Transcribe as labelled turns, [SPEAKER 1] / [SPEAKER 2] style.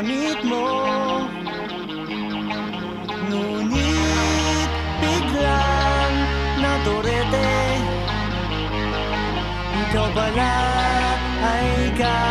[SPEAKER 1] ginamit mo Ngunit biglang naturete Ikaw pala ay kaliwete